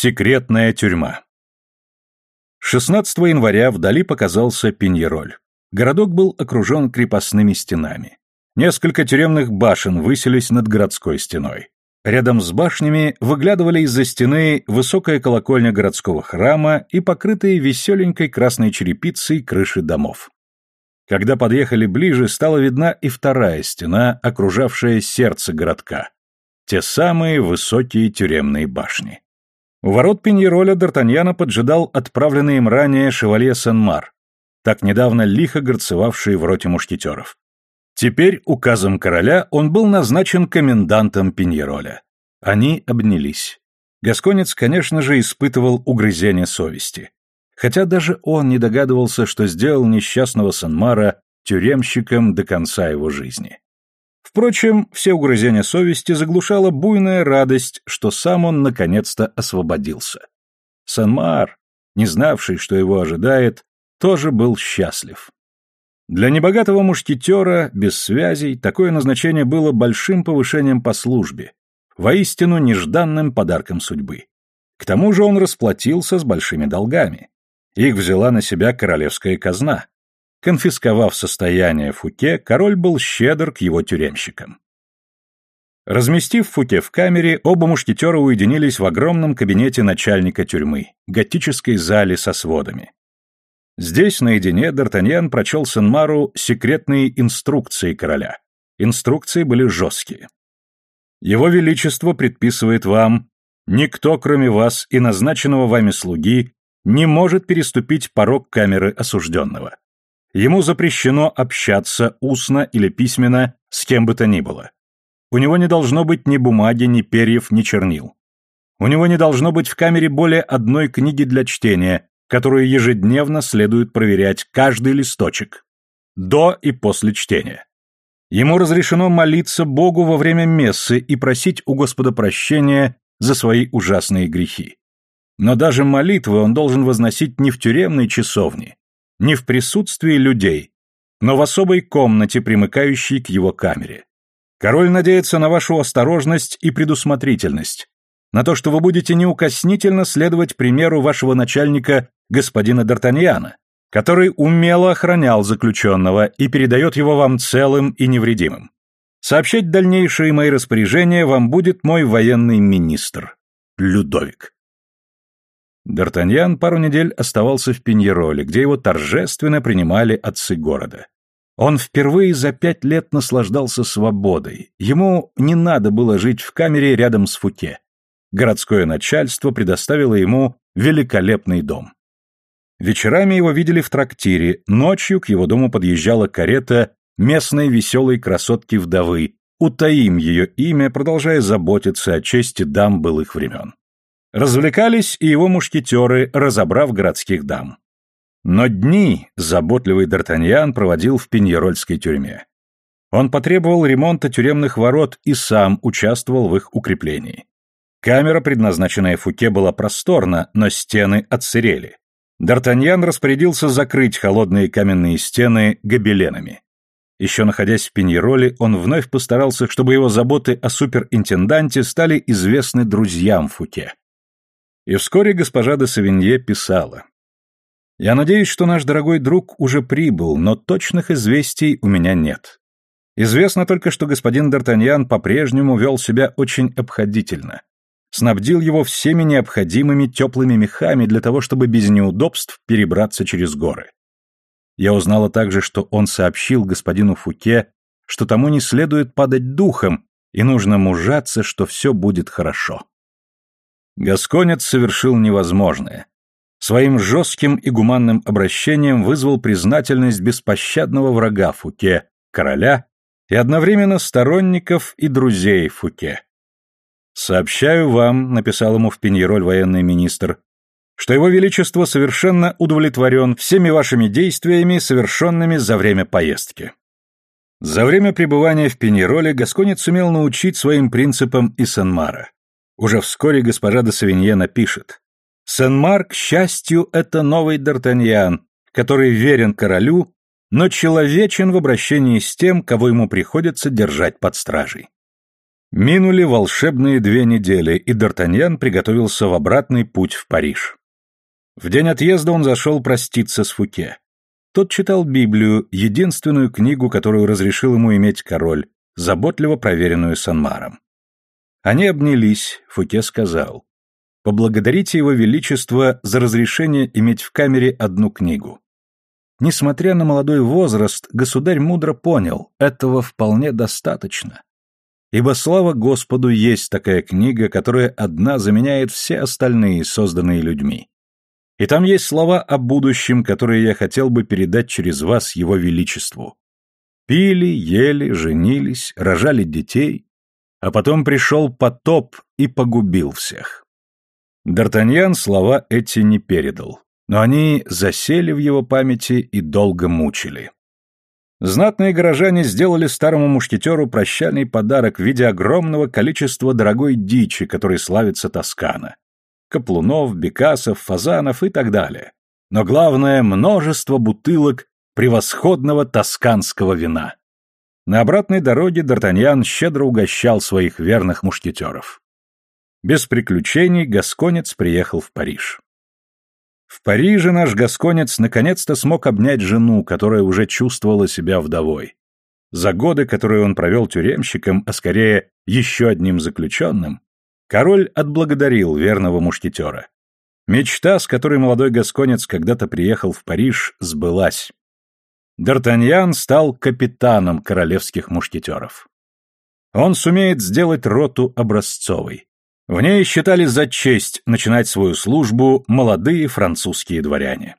Секретная тюрьма 16 января вдали показался Пиньероль. Городок был окружен крепостными стенами. Несколько тюремных башен высились над городской стеной. Рядом с башнями выглядывали из-за стены высокая колокольня городского храма и покрытые веселенькой красной черепицей крыши домов. Когда подъехали ближе, стала видна и вторая стена, окружавшая сердце городка. Те самые высокие тюремные башни. У ворот Пиньероля Д'Артаньяна поджидал отправленный им ранее шевалье Сен-Мар, так недавно лихо горцевавший в роте мушкетеров. Теперь указом короля он был назначен комендантом Пиньероля. Они обнялись. Гасконец, конечно же, испытывал угрызение совести. Хотя даже он не догадывался, что сделал несчастного Санмара тюремщиком до конца его жизни. Впрочем, все угрызения совести заглушала буйная радость, что сам он наконец-то освободился. Санмар, не знавший, что его ожидает, тоже был счастлив. Для небогатого мушкетера, без связей, такое назначение было большим повышением по службе, воистину нежданным подарком судьбы. К тому же он расплатился с большими долгами. Их взяла на себя королевская казна. Конфисковав состояние Фуке, король был щедр к его тюремщикам. Разместив Фуке в камере, оба мушкетера уединились в огромном кабинете начальника тюрьмы, готической зале со сводами. Здесь, наедине, Д'Артаньян прочел Сен-Мару секретные инструкции короля. Инструкции были жесткие. «Его Величество предписывает вам, никто, кроме вас и назначенного вами слуги, не может переступить порог камеры осужденного. Ему запрещено общаться устно или письменно с кем бы то ни было. У него не должно быть ни бумаги, ни перьев, ни чернил. У него не должно быть в камере более одной книги для чтения, которую ежедневно следует проверять каждый листочек, до и после чтения. Ему разрешено молиться Богу во время мессы и просить у Господа прощения за свои ужасные грехи. Но даже молитвы он должен возносить не в тюремной часовне, не в присутствии людей, но в особой комнате, примыкающей к его камере. Король надеется на вашу осторожность и предусмотрительность, на то, что вы будете неукоснительно следовать примеру вашего начальника господина Д'Артаньяна, который умело охранял заключенного и передает его вам целым и невредимым. Сообщать дальнейшие мои распоряжения вам будет мой военный министр, Людовик. Д'Артаньян пару недель оставался в Пиньероле, где его торжественно принимали отцы города. Он впервые за пять лет наслаждался свободой. Ему не надо было жить в камере рядом с Фуке. Городское начальство предоставило ему великолепный дом. Вечерами его видели в трактире, ночью к его дому подъезжала карета местной веселой красотки-вдовы, утаим ее имя, продолжая заботиться о чести дам былых времен. Развлекались и его мушкетеры, разобрав городских дам. Но дни заботливый Д'Артаньян проводил в Пиньерольской тюрьме. Он потребовал ремонта тюремных ворот и сам участвовал в их укреплении. Камера, предназначенная Фуке, была просторна, но стены отсырели. Д'Артаньян распорядился закрыть холодные каменные стены гобеленами. Еще находясь в Пиньероле, он вновь постарался, чтобы его заботы о суперинтенданте стали известны друзьям Фуке. И вскоре госпожа де Савинье писала. «Я надеюсь, что наш дорогой друг уже прибыл, но точных известий у меня нет. Известно только, что господин Д'Артаньян по-прежнему вел себя очень обходительно. Снабдил его всеми необходимыми теплыми мехами для того, чтобы без неудобств перебраться через горы. Я узнала также, что он сообщил господину Фуке, что тому не следует падать духом, и нужно мужаться, что все будет хорошо. Гасконец совершил невозможное. Своим жестким и гуманным обращением вызвал признательность беспощадного врага Фуке, короля, и одновременно сторонников и друзей Фуке. «Сообщаю вам», — написал ему в Пеньероль военный министр, что его величество совершенно удовлетворен всеми вашими действиями, совершенными за время поездки. За время пребывания в Пеньероле Гасконец сумел научить своим принципам и Сен-Мара. Уже вскоре госпожа де Савинье напишет. Сен-Мар, к счастью, это новый Д'Артаньян, который верен королю, но человечен в обращении с тем, кого ему приходится держать под стражей. Минули волшебные две недели, и Д'Артаньян приготовился в обратный путь в Париж. В день отъезда он зашел проститься с Фуке. Тот читал Библию, единственную книгу, которую разрешил ему иметь король, заботливо проверенную Санмаром. Они обнялись, Фуке сказал. «Поблагодарите его величество за разрешение иметь в камере одну книгу». Несмотря на молодой возраст, государь мудро понял, этого вполне достаточно. Ибо слава Господу есть такая книга, которая одна заменяет все остальные, созданные людьми. И там есть слова о будущем, которые я хотел бы передать через вас его величеству. Пили, ели, женились, рожали детей, а потом пришел потоп и погубил всех. Д'Артаньян слова эти не передал, но они засели в его памяти и долго мучили. Знатные горожане сделали старому мушкетеру прощальный подарок в виде огромного количества дорогой дичи, которой славится Тоскана. Каплунов, бекасов, фазанов и так далее. Но главное – множество бутылок превосходного тосканского вина. На обратной дороге Д'Артаньян щедро угощал своих верных мушкетеров. Без приключений Гасконец приехал в Париж. В Париже наш гасконец наконец-то смог обнять жену, которая уже чувствовала себя вдовой. За годы, которые он провел тюремщиком, а скорее еще одним заключенным, король отблагодарил верного мушкетера. Мечта, с которой молодой гасконец когда-то приехал в Париж, сбылась. Д'Артаньян стал капитаном королевских мушкетеров. Он сумеет сделать роту образцовой. В ней считали за честь начинать свою службу молодые французские дворяне.